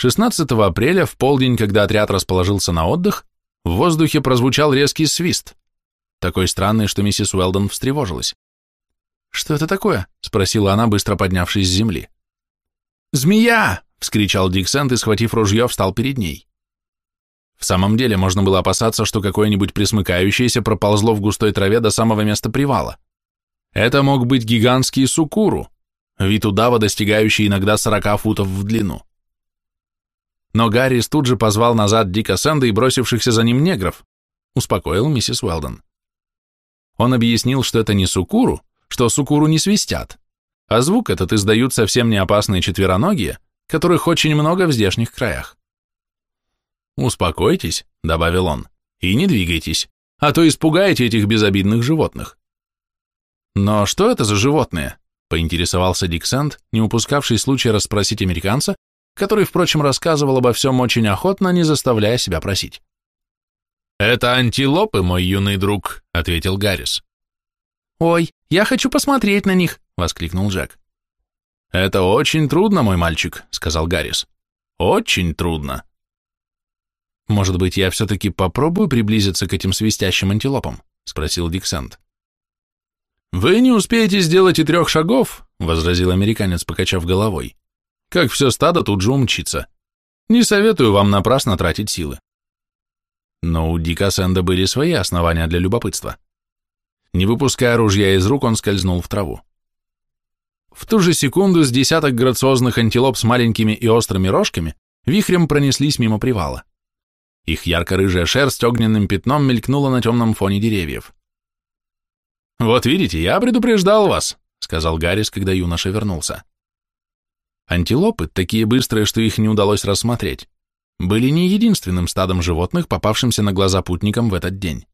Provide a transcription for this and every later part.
16 апреля, в полдень, когда отряд расположился на отдых, в воздухе прозвучал резкий свист, такой странный, что миссис Уэлдон встревожилась. «Что это такое?» — спросила она, быстро поднявшись с земли. «Змея!» — вскричал Диксент и, схватив ружье, встал перед ней. В самом деле, можно было опасаться, что какое-нибудь присмыкающееся проползло в густой траве до самого места привала. Это мог быть гигантский сукуру, вид удава, достигающий иногда 40 футов в длину. Но Гаррис тут же позвал назад Дика Сэнда и бросившихся за ним негров, успокоил миссис Уэлдон. Он объяснил, что это не сукуру, что сукуру не свистят, а звук этот издают совсем не опасные четвероногие, которых очень много в здешних краях. «Успокойтесь», — добавил он, — «и не двигайтесь, а то испугаете этих безобидных животных». «Но что это за животные?» — поинтересовался Диксент, не упускавший случая расспросить американца, который, впрочем, рассказывал обо всем очень охотно, не заставляя себя просить. «Это антилопы, мой юный друг», — ответил Гаррис. «Ой, я хочу посмотреть на них», — воскликнул Джек. «Это очень трудно, мой мальчик», — сказал Гаррис. «Очень трудно». «Может быть, я все-таки попробую приблизиться к этим свистящим антилопам?» — спросил Диксент. «Вы не успеете сделать и трех шагов», — возразил американец, покачав головой. «Как все стадо тут же умчится. Не советую вам напрасно тратить силы». Но у Дика Сэнда были свои основания для любопытства. Не выпуская ружья из рук, он скользнул в траву. В ту же секунду с десяток грациозных антилоп с маленькими и острыми рожками вихрем пронеслись мимо привала. Их ярко-рыжая шерсть огненным пятном мелькнула на темном фоне деревьев. «Вот видите, я предупреждал вас», — сказал Гаррис, когда юноша вернулся. Антилопы, такие быстрые, что их не удалось рассмотреть, были не единственным стадом животных, попавшимся на глаза путникам в этот день.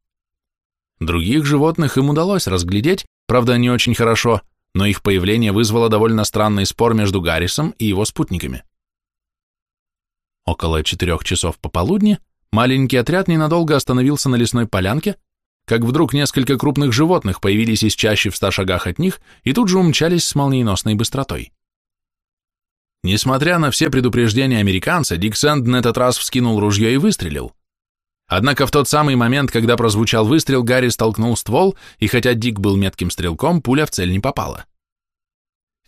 Других животных им удалось разглядеть, правда, не очень хорошо, но их появление вызвало довольно странный спор между Гаррисом и его спутниками. Около четырех часов пополудни маленький отряд ненадолго остановился на лесной полянке, как вдруг несколько крупных животных появились из чащи в ста шагах от них и тут же умчались с молниеносной быстротой. Несмотря на все предупреждения американца, Дик Сэнд на этот раз вскинул ружье и выстрелил. Однако в тот самый момент, когда прозвучал выстрел, Гарри столкнул ствол, и хотя Дик был метким стрелком, пуля в цель не попала.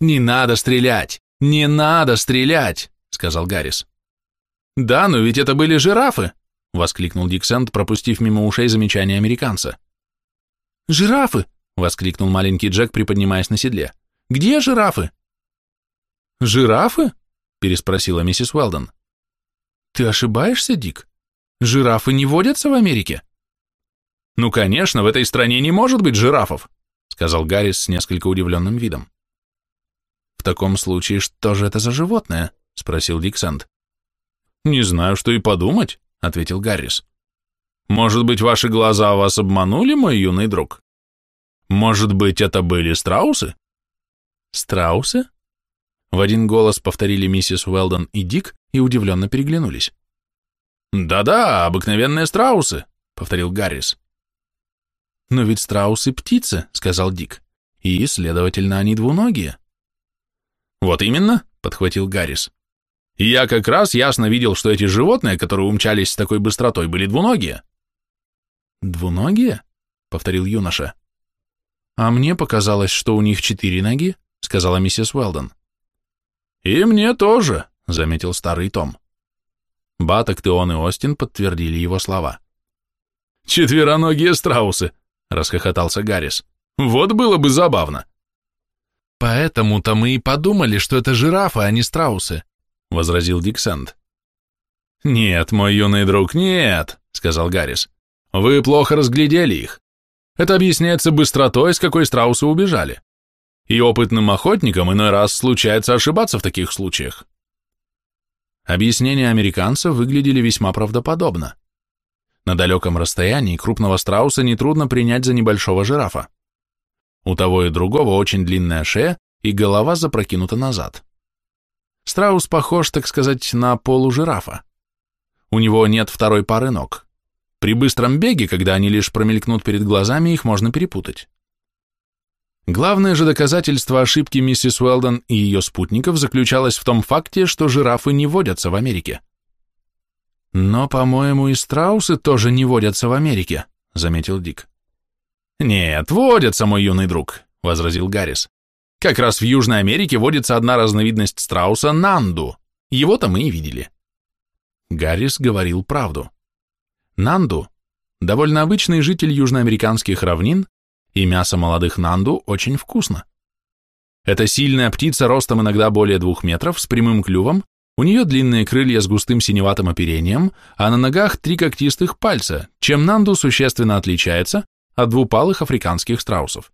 «Не надо стрелять! Не надо стрелять!» — сказал Гаррис. «Да, но ведь это были жирафы!» — воскликнул Дик Сэнд, пропустив мимо ушей замечание американца. «Жирафы!» — воскликнул маленький Джек, приподнимаясь на седле. «Где жирафы?» «Жирафы?» — переспросила миссис Уэлдон. «Ты ошибаешься, Дик? Жирафы не водятся в Америке?» «Ну, конечно, в этой стране не может быть жирафов», — сказал Гаррис с несколько удивленным видом. «В таком случае, что же это за животное?» — спросил Диксент. «Не знаю, что и подумать», — ответил Гаррис. «Может быть, ваши глаза вас обманули, мой юный друг? Может быть, это были страусы?» «Страусы?» В один голос повторили миссис Уэлдон и Дик и удивленно переглянулись. «Да-да, обыкновенные страусы», — повторил Гаррис. «Но ведь страусы — птицы», — сказал Дик, — «и, следовательно, они двуногие». «Вот именно», — подхватил Гаррис. «И я как раз ясно видел, что эти животные, которые умчались с такой быстротой, были двуногие». «Двуногие?» — повторил юноша. «А мне показалось, что у них четыре ноги», — сказала миссис Уэлдон. «И мне тоже», — заметил старый Том. Баток, Теон и Остин подтвердили его слова. «Четвероногие страусы!» — расхохотался Гаррис. «Вот было бы забавно!» «Поэтому-то мы и подумали, что это жирафы, а не страусы», — возразил Диксент. «Нет, мой юный друг, нет», — сказал Гаррис. «Вы плохо разглядели их. Это объясняется быстротой, с какой страусы убежали и опытным охотникам иной раз случается ошибаться в таких случаях. Объяснения американца выглядели весьма правдоподобно. На далеком расстоянии крупного страуса нетрудно принять за небольшого жирафа. У того и другого очень длинная шея и голова запрокинута назад. Страус похож, так сказать, на полужирафа. У него нет второй пары ног. При быстром беге, когда они лишь промелькнут перед глазами, их можно перепутать. Главное же доказательство ошибки миссис Уэлдон и ее спутников заключалось в том факте, что жирафы не водятся в Америке. «Но, по-моему, и страусы тоже не водятся в Америке», — заметил Дик. «Нет, водятся, мой юный друг», — возразил Гаррис. «Как раз в Южной Америке водится одна разновидность страуса — нанду. Его-то мы и видели». Гаррис говорил правду. Нанду – довольно обычный житель южноамериканских равнин, и мясо молодых нанду очень вкусно. Это сильная птица ростом иногда более двух метров, с прямым клювом у нее длинные крылья с густым синеватым оперением, а на ногах три когтистых пальца, чем Нанду существенно отличается от двупалых африканских страусов.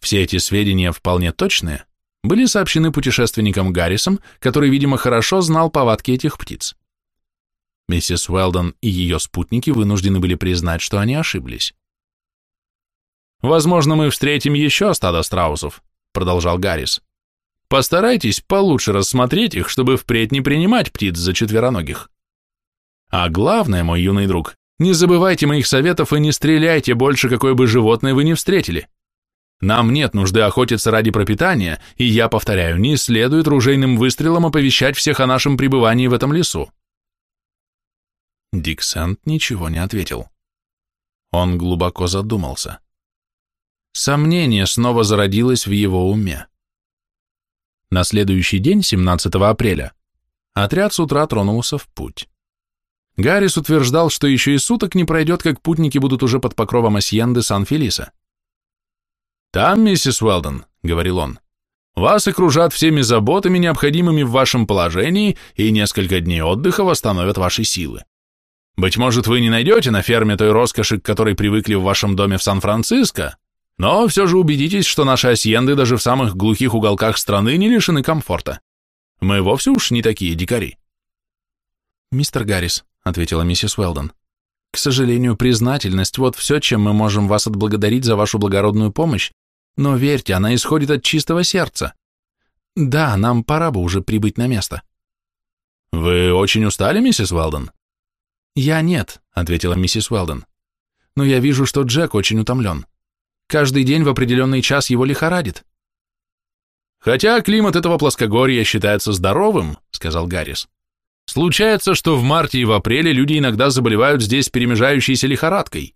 Все эти сведения вполне точные, были сообщены путешественникам Гаррисом, который, видимо, хорошо знал повадки этих птиц. Миссис Уэлдон и ее спутники вынуждены были признать, что они ошиблись. «Возможно, мы встретим еще стадо страусов», — продолжал Гаррис. Постарайтесь получше рассмотреть их, чтобы впредь не принимать птиц за четвероногих. А главное, мой юный друг, не забывайте моих советов и не стреляйте больше, какое бы животное вы ни встретили. Нам нет нужды охотиться ради пропитания, и я повторяю, не следует ружейным выстрелом оповещать всех о нашем пребывании в этом лесу. Дик Сент ничего не ответил. Он глубоко задумался. Сомнение снова зародилось в его уме. На следующий день, 17 апреля, отряд с утра тронулся в путь. Гаррис утверждал, что еще и суток не пройдет, как путники будут уже под покровом Асьенды Сан-Фелиса. «Там, миссис Уэлдон», — говорил он, — «вас окружат всеми заботами, необходимыми в вашем положении, и несколько дней отдыха восстановят ваши силы. Быть может, вы не найдете на ферме той роскоши, к которой привыкли в вашем доме в Сан-Франциско, но все же убедитесь, что наши асьенды даже в самых глухих уголках страны не лишены комфорта. Мы вовсе уж не такие дикари. Мистер Гаррис, ответила миссис Уэлдон, к сожалению, признательность – вот все, чем мы можем вас отблагодарить за вашу благородную помощь, но верьте, она исходит от чистого сердца. Да, нам пора бы уже прибыть на место. Вы очень устали, миссис Уэлдон? Я нет, ответила миссис Уэлдон, но я вижу, что Джек очень утомлен. Каждый день в определенный час его лихорадит. Хотя климат этого плоскогорья считается здоровым, сказал Гаррис. Случается, что в марте и в апреле люди иногда заболевают здесь перемежающейся лихорадкой.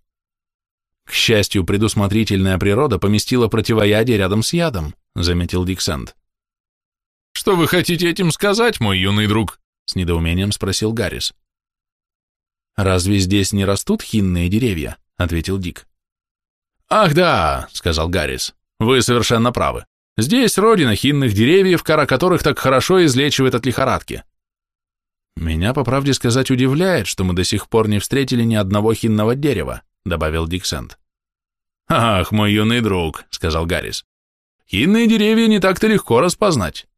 К счастью, предусмотрительная природа поместила противоядие рядом с ядом, заметил Диксент. Что вы хотите этим сказать, мой юный друг? С недоумением спросил Гаррис. Разве здесь не растут хинные деревья? ответил Дик. «Ах да», — сказал Гаррис, — «вы совершенно правы. Здесь родина хинных деревьев, кора которых так хорошо излечивает от лихорадки». «Меня, по правде сказать, удивляет, что мы до сих пор не встретили ни одного хинного дерева», — добавил Диксент. «Ах, мой юный друг», — сказал Гаррис, — «хинные деревья не так-то легко распознать.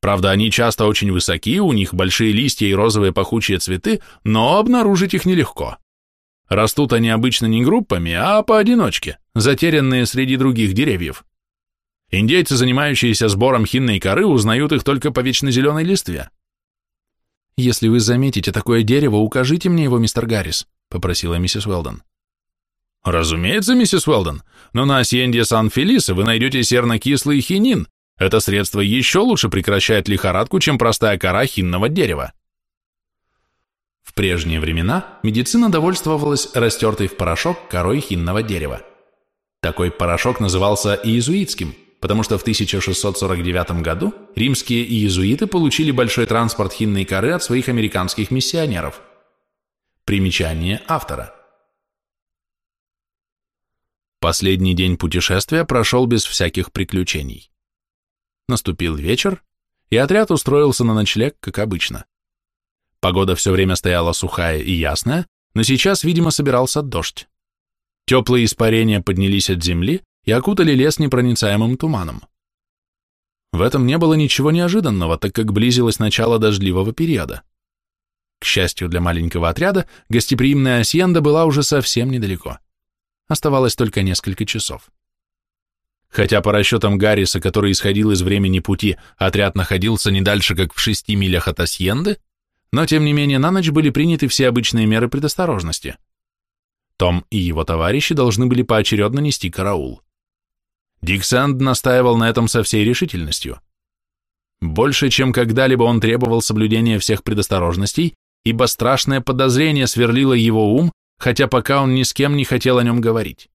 Правда, они часто очень высоки, у них большие листья и розовые пахучие цветы, но обнаружить их нелегко. Растут они обычно не группами, а поодиночке, затерянные среди других деревьев. Индейцы, занимающиеся сбором хинной коры, узнают их только по вечно зеленой листве. «Если вы заметите такое дерево, укажите мне его, мистер Гаррис», — попросила миссис Уэлдон. «Разумеется, миссис Уэлдон, но на Асьенде Сан-Фелисе вы найдете серно-кислый хинин. Это средство еще лучше прекращает лихорадку, чем простая кора хинного дерева». В прежние времена медицина довольствовалась растертой в порошок корой хинного дерева. Такой порошок назывался иезуитским, потому что в 1649 году римские иезуиты получили большой транспорт хинной коры от своих американских миссионеров. Примечание автора. Последний день путешествия прошел без всяких приключений. Наступил вечер, и отряд устроился на ночлег, как обычно. Погода все время стояла сухая и ясная, но сейчас, видимо, собирался дождь. Теплые испарения поднялись от земли и окутали лес непроницаемым туманом. В этом не было ничего неожиданного, так как близилось начало дождливого периода. К счастью для маленького отряда, гостеприимная Асьенда была уже совсем недалеко. Оставалось только несколько часов. Хотя по расчетам Гарриса, который исходил из времени пути, отряд находился не дальше, как в шести милях от Асьенды, но тем не менее на ночь были приняты все обычные меры предосторожности. Том и его товарищи должны были поочередно нести караул. Дик Сэнд настаивал на этом со всей решительностью. Больше, чем когда-либо он требовал соблюдения всех предосторожностей, ибо страшное подозрение сверлило его ум, хотя пока он ни с кем не хотел о нем говорить.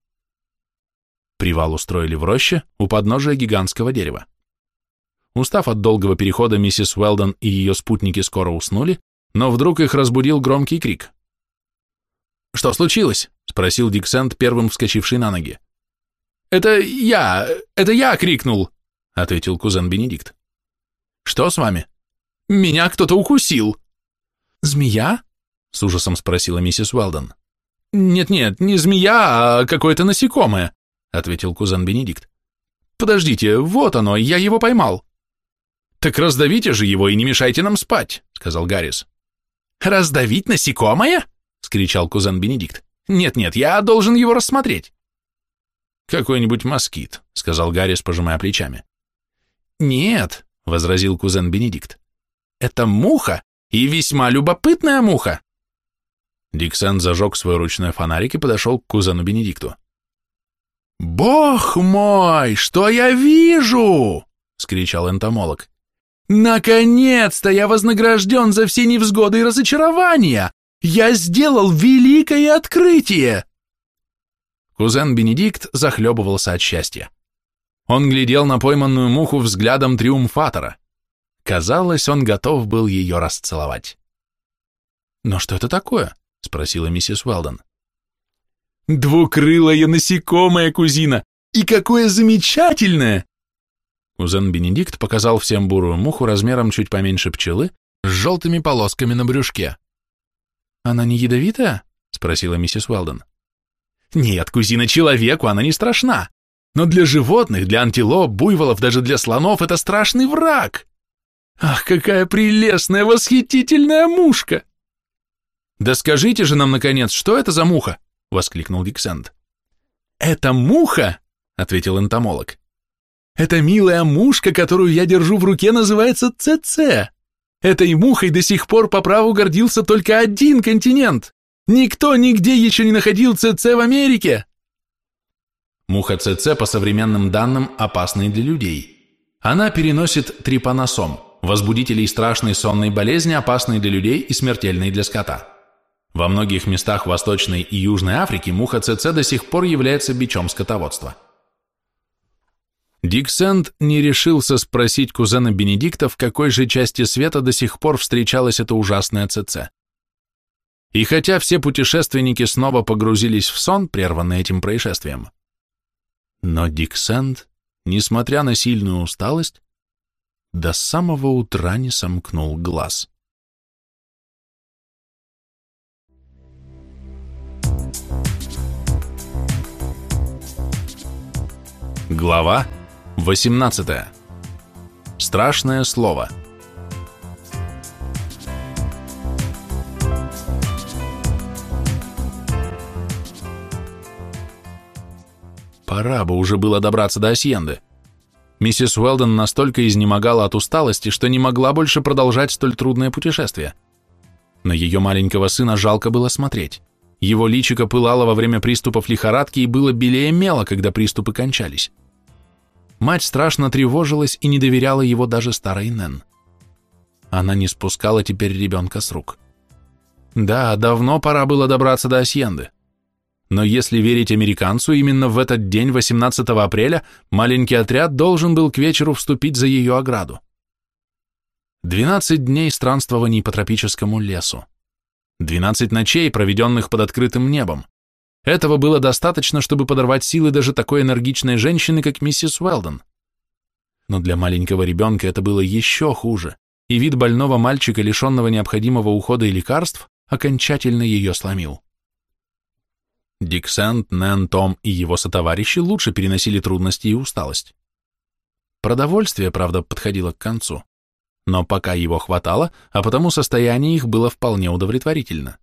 Привал устроили в роще у подножия гигантского дерева. Устав от долгого перехода, миссис Уэлдон и ее спутники скоро уснули, но вдруг их разбудил громкий крик. «Что случилось?» — спросил Диксент, первым вскочивший на ноги. «Это я! Это я!» — крикнул, — ответил кузен Бенедикт. «Что с вами?» «Меня кто-то укусил!» «Змея?» — с ужасом спросила миссис Уэлдон. «Нет-нет, не змея, а какое-то насекомое», — ответил кузен Бенедикт. «Подождите, вот оно, я его поймал». «Так раздавите же его и не мешайте нам спать», — сказал Гаррис. «Раздавить насекомое?» — скричал кузен Бенедикт. «Нет-нет, я должен его рассмотреть». «Какой-нибудь москит», — сказал Гаррис, пожимая плечами. «Нет», — возразил кузен Бенедикт. «Это муха, и весьма любопытная муха». Диксен зажег свой ручной фонарик и подошел к кузену Бенедикту. «Бог мой, что я вижу!» — скричал энтомолог. «Наконец-то я вознагражден за все невзгоды и разочарования! Я сделал великое открытие!» Кузен Бенедикт захлебывался от счастья. Он глядел на пойманную муху взглядом триумфатора. Казалось, он готов был ее расцеловать. «Но что это такое?» — спросила миссис Уэлдон. «Двукрылое насекомое, кузина! И какое замечательное!» Кузен Бенедикт показал всем бурую муху размером чуть поменьше пчелы с желтыми полосками на брюшке. «Она не ядовитая?» — спросила миссис Уэлдон. «Нет, кузина, человеку она не страшна. Но для животных, для антилоп, буйволов, даже для слонов это страшный враг. Ах, какая прелестная, восхитительная мушка!» «Да скажите же нам, наконец, что это за муха?» — воскликнул Диксент. «Это муха!» — ответил энтомолог. «Это милая мушка, которую я держу в руке, называется ЦЦ. Этой мухой до сих пор по праву гордился только один континент. Никто нигде еще не находил ЦЦ в Америке!» Муха ЦЦ, по современным данным, опасна для людей. Она переносит трипаносом, возбудителей страшной сонной болезни, опасной для людей и смертельной для скота. Во многих местах Восточной и Южной Африки муха ЦЦ до сих пор является бичом скотоводства. Дик Сэнд не решился спросить кузена Бенедикта, в какой же части света до сих пор встречалась эта ужасная ЦЦ. И хотя все путешественники снова погрузились в сон, прерванный этим происшествием, но Дик Сэнд, несмотря на сильную усталость, до самого утра не сомкнул глаз. Глава 18. Страшное слово. Пора бы уже было добраться до Асьенды. Миссис Уэлдон настолько изнемогала от усталости, что не могла больше продолжать столь трудное путешествие. На ее маленького сына жалко было смотреть. Его личико пылало во время приступов лихорадки и было белее мела, когда приступы кончались. Мать страшно тревожилась и не доверяла его даже старой Нэн. Она не спускала теперь ребенка с рук. Да, давно пора было добраться до Асьенды. Но если верить американцу, именно в этот день, 18 апреля, маленький отряд должен был к вечеру вступить за ее ограду. 12 дней странствований по тропическому лесу. 12 ночей, проведенных под открытым небом. Этого было достаточно, чтобы подорвать силы даже такой энергичной женщины, как миссис Уэлдон. Но для маленького ребенка это было еще хуже, и вид больного мальчика, лишенного необходимого ухода и лекарств, окончательно ее сломил. Дик Сент, Нэн, Том и его сотоварищи лучше переносили трудности и усталость. Продовольствие, правда, подходило к концу, но пока его хватало, а потому состояние их было вполне удовлетворительно.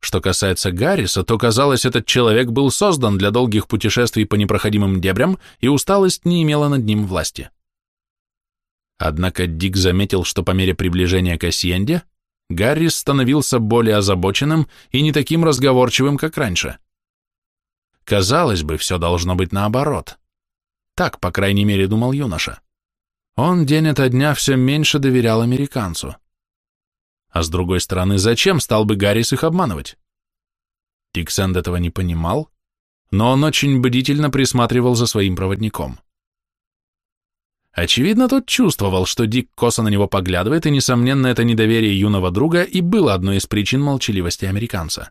Что касается Гарриса, то казалось, этот человек был создан для долгих путешествий по непроходимым дебрям, и усталость не имела над ним власти. Однако Дик заметил, что по мере приближения к Асьенде Гаррис становился более озабоченным и не таким разговорчивым, как раньше. Казалось бы, все должно быть наоборот. Так, по крайней мере, думал юноша. Он день ото дня все меньше доверял американцу. А с другой стороны, зачем стал бы Гаррис их обманывать? Тиксенд этого не понимал, но он очень бдительно присматривал за своим проводником. Очевидно, тот чувствовал, что Дик косо на него поглядывает, и, несомненно, это недоверие юного друга и было одной из причин молчаливости американца.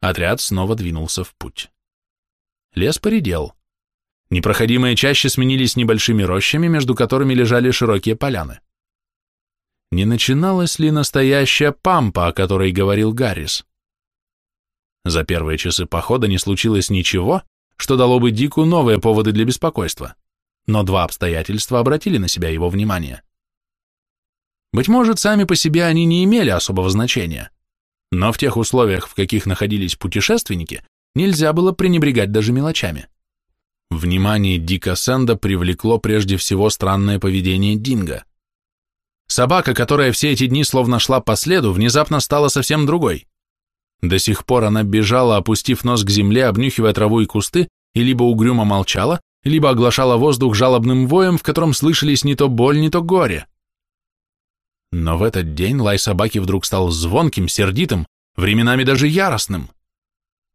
Отряд снова двинулся в путь. Лес поредел. Непроходимые чаще сменились небольшими рощами, между которыми лежали широкие поляны. Не начиналась ли настоящая пампа, о которой говорил Гаррис? За первые часы похода не случилось ничего, что дало бы Дику новые поводы для беспокойства, но два обстоятельства обратили на себя его внимание. Быть может, сами по себе они не имели особого значения, но в тех условиях, в каких находились путешественники, нельзя было пренебрегать даже мелочами. Внимание Дика Сэнда привлекло прежде всего странное поведение Динго. Собака, которая все эти дни словно шла по следу, внезапно стала совсем другой. До сих пор она бежала, опустив нос к земле, обнюхивая траву и кусты, и либо угрюмо молчала, либо оглашала воздух жалобным воем, в котором слышались не то боль, не то горе. Но в этот день лай собаки вдруг стал звонким, сердитым, временами даже яростным.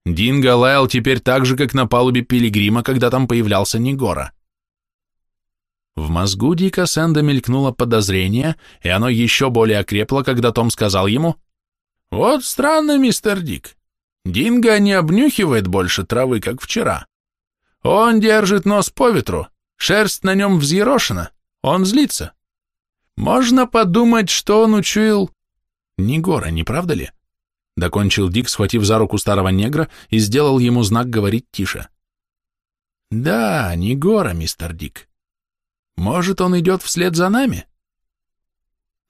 Динго лаял теперь так же, как на палубе Пилигрима, когда там появлялся Негора. В мозгу Дика Сэнда мелькнуло подозрение, и оно еще более окрепло, когда Том сказал ему, «Вот странно, мистер Дик. Динго не обнюхивает больше травы, как вчера. Он держит нос по ветру, шерсть на нем взъерошена, он злится. Можно подумать, что он учуял...» «Негора, не правда ли?» Докончил Дик, схватив за руку старого негра и сделал ему знак говорить тише. «Да, Негора, мистер Дик. Может, он идет вслед за нами?»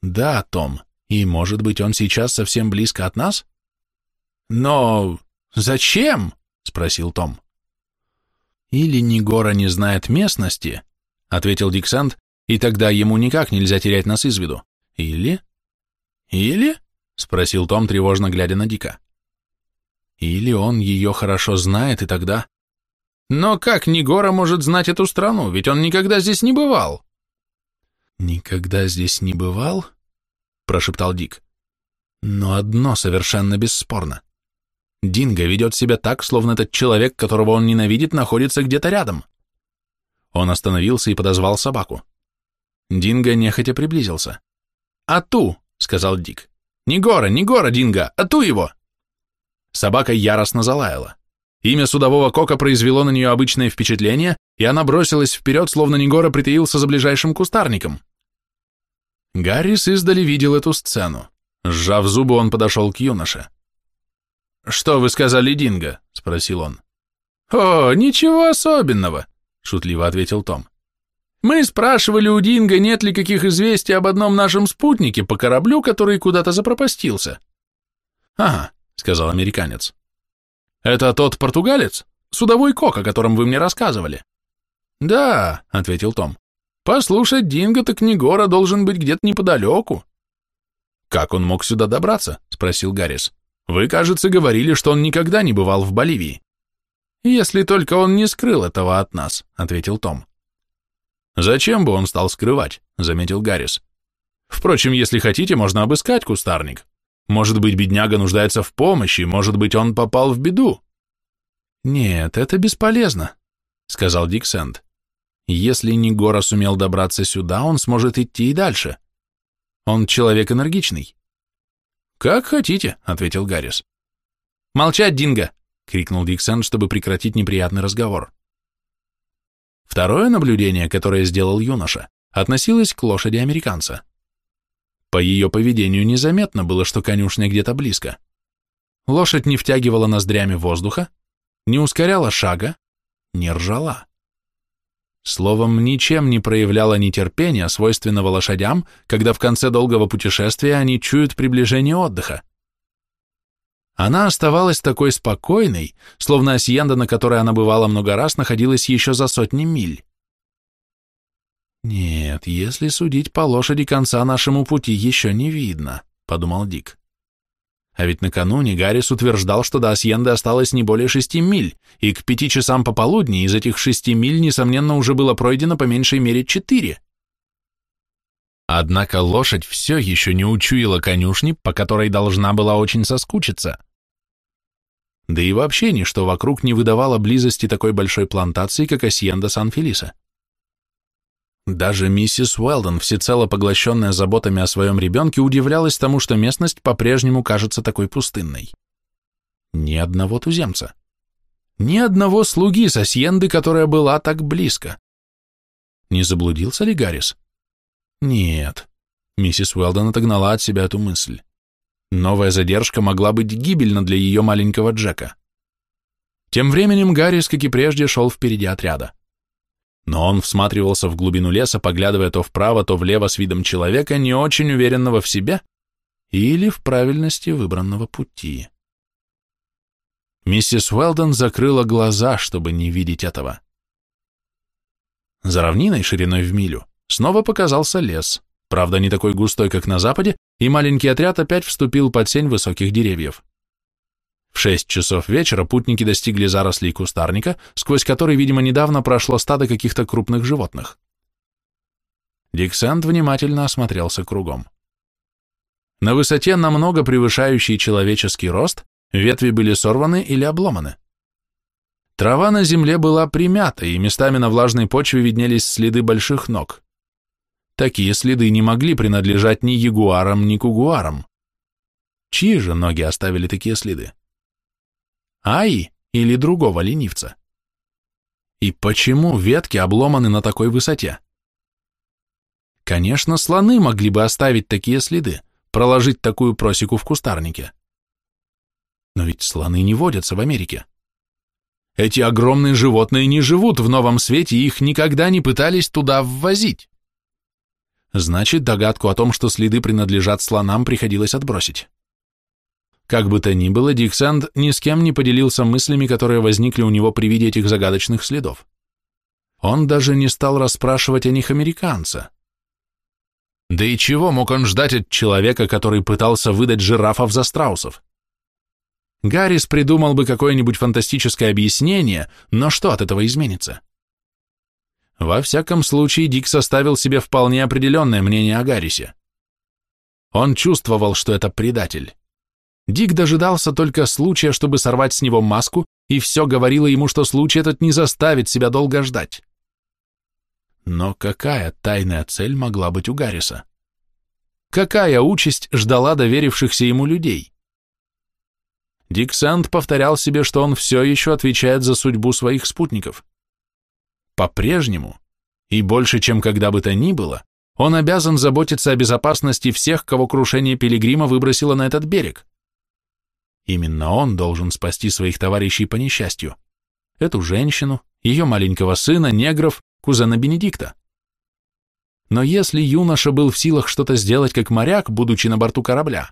«Да, Том, и, может быть, он сейчас совсем близко от нас?» «Но зачем?» — спросил Том. «Или Негора не знает местности», — ответил Диксант, «и тогда ему никак нельзя терять нас из виду. Или...» «Или?» — спросил Том, тревожно глядя на Дика. «Или он ее хорошо знает, и тогда...» Но как Негора может знать эту страну, ведь он никогда здесь не бывал? Никогда здесь не бывал? Прошептал Дик. Но одно совершенно бесспорно. Динго ведет себя так, словно этот человек, которого он ненавидит, находится где-то рядом. Он остановился и подозвал собаку. Динго нехотя приблизился. «Ату!» — сказал Дик. «Не гора, не гора, Динго! Ату его!» Собака яростно залаяла. Имя судового кока произвело на нее обычное впечатление, и она бросилась вперед, словно Негора притаился за ближайшим кустарником. Гаррис издали видел эту сцену. Сжав зубы, он подошел к юноше. «Что вы сказали, Динго?» — спросил он. «О, ничего особенного», — шутливо ответил Том. «Мы спрашивали у Динго, нет ли каких известий об одном нашем спутнике по кораблю, который куда-то запропастился». «Ага», — сказал американец. «Это тот португалец? Судовой кок, о котором вы мне рассказывали?» «Да», — ответил Том. «Послушать Динго так Негора должен быть где-то неподалеку». «Как он мог сюда добраться?» — спросил Гаррис. «Вы, кажется, говорили, что он никогда не бывал в Боливии». «Если только он не скрыл этого от нас», — ответил Том. «Зачем бы он стал скрывать?» — заметил Гаррис. «Впрочем, если хотите, можно обыскать кустарник. Может быть, бедняга нуждается в помощи, может быть, он попал в беду. Нет, это бесполезно, сказал Дик Сэнд. Если Нигора сумел добраться сюда, он сможет идти и дальше. Он человек энергичный. Как хотите, ответил Гаррис. Молчать, Динго! крикнул Дик Сэнд, чтобы прекратить неприятный разговор. Второе наблюдение, которое сделал юноша, относилось к лошади американца. По ее поведению незаметно было, что конюшня где-то близко. Лошадь не втягивала ноздрями воздуха, не ускоряла шага, не ржала. Словом, ничем не проявляла нетерпения, свойственного лошадям, когда в конце долгого путешествия они чуют приближение отдыха. Она оставалась такой спокойной, словно осьенда, на которой она бывала много раз, находилась еще за сотни миль. «Нет, если судить по лошади, конца нашему пути еще не видно», — подумал Дик. А ведь накануне Гаррис утверждал, что до Асьенды осталось не более шести миль, и к пяти часам пополудни из этих шести миль, несомненно, уже было пройдено по меньшей мере четыре. Однако лошадь все еще не учуяла конюшни, по которой должна была очень соскучиться. Да и вообще ничто вокруг не выдавало близости такой большой плантации, как Асьенда Сан-Фелиса. Даже миссис Уэлдон, всецело поглощенная заботами о своем ребенке, удивлялась тому, что местность по-прежнему кажется такой пустынной. Ни одного туземца. Ни одного слуги с которая была так близко. Не заблудился ли Гаррис? Нет. Миссис Уэлдон отогнала от себя эту мысль. Новая задержка могла быть гибельна для ее маленького Джека. Тем временем Гаррис, как и прежде, шел впереди отряда но он всматривался в глубину леса, поглядывая то вправо, то влево с видом человека, не очень уверенного в себе или в правильности выбранного пути. Миссис Уэлдон закрыла глаза, чтобы не видеть этого. За равниной шириной в милю снова показался лес, правда не такой густой, как на западе, и маленький отряд опять вступил под сень высоких деревьев. В шесть часов вечера путники достигли зарослей кустарника, сквозь который, видимо, недавно прошло стадо каких-то крупных животных. Диксент внимательно осмотрелся кругом. На высоте, намного превышающей человеческий рост, ветви были сорваны или обломаны. Трава на земле была примята, и местами на влажной почве виднелись следы больших ног. Такие следы не могли принадлежать ни ягуарам, ни кугуарам. Чьи же ноги оставили такие следы? Аи или другого ленивца? И почему ветки обломаны на такой высоте? Конечно, слоны могли бы оставить такие следы, проложить такую просеку в кустарнике. Но ведь слоны не водятся в Америке. Эти огромные животные не живут в новом свете, и их никогда не пытались туда ввозить. Значит, догадку о том, что следы принадлежат слонам, приходилось отбросить. Как бы то ни было, Диксанд ни с кем не поделился мыслями, которые возникли у него при виде этих загадочных следов. Он даже не стал расспрашивать о них американца. Да и чего мог он ждать от человека, который пытался выдать жирафов за страусов? Гаррис придумал бы какое-нибудь фантастическое объяснение, но что от этого изменится? Во всяком случае, Дик составил себе вполне определенное мнение о Гаррисе. Он чувствовал, что это предатель. Дик дожидался только случая, чтобы сорвать с него маску, и все говорило ему, что случай этот не заставит себя долго ждать. Но какая тайная цель могла быть у Гарриса? Какая участь ждала доверившихся ему людей? Дик Сэнд повторял себе, что он все еще отвечает за судьбу своих спутников. По-прежнему, и больше, чем когда бы то ни было, он обязан заботиться о безопасности всех, кого крушение Пилигрима выбросило на этот берег. Именно он должен спасти своих товарищей по несчастью. Эту женщину, ее маленького сына, негров, кузена Бенедикта. Но если юноша был в силах что-то сделать как моряк, будучи на борту корабля,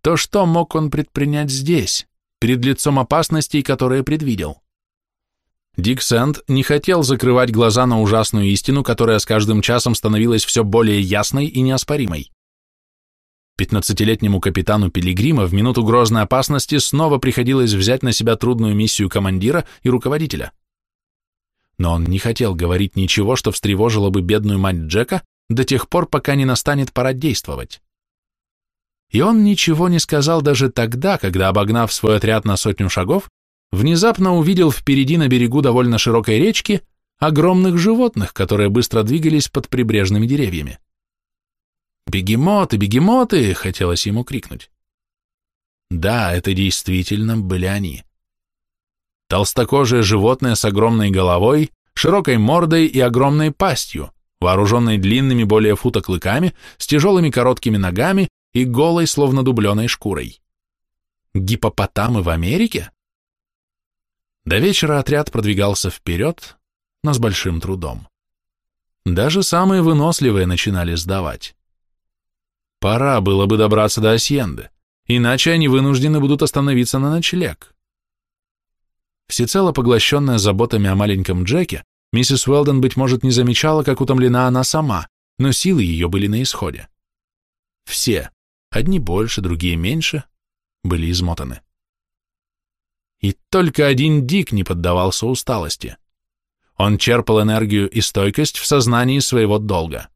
то что мог он предпринять здесь, перед лицом опасностей, которые предвидел? Дик Сэнд не хотел закрывать глаза на ужасную истину, которая с каждым часом становилась все более ясной и неоспоримой. Пятнадцатилетнему капитану Пилигрима в минуту грозной опасности снова приходилось взять на себя трудную миссию командира и руководителя. Но он не хотел говорить ничего, что встревожило бы бедную мать Джека до тех пор, пока не настанет пора действовать. И он ничего не сказал даже тогда, когда, обогнав свой отряд на сотню шагов, внезапно увидел впереди на берегу довольно широкой речки огромных животных, которые быстро двигались под прибрежными деревьями. «Бегемоты, бегемоты!» — хотелось ему крикнуть. Да, это действительно были они. Толстокожие животные с огромной головой, широкой мордой и огромной пастью, вооруженной длинными более фута клыками, с тяжелыми короткими ногами и голой, словно дубленой шкурой. Гипопотамы в Америке? До вечера отряд продвигался вперед, но с большим трудом. Даже самые выносливые начинали сдавать. Пора было бы добраться до Асьенды, иначе они вынуждены будут остановиться на ночлег. Всецело поглощенная заботами о маленьком Джеке, миссис Уэлден, быть может, не замечала, как утомлена она сама, но силы ее были на исходе. Все, одни больше, другие меньше, были измотаны. И только один Дик не поддавался усталости. Он черпал энергию и стойкость в сознании своего долга.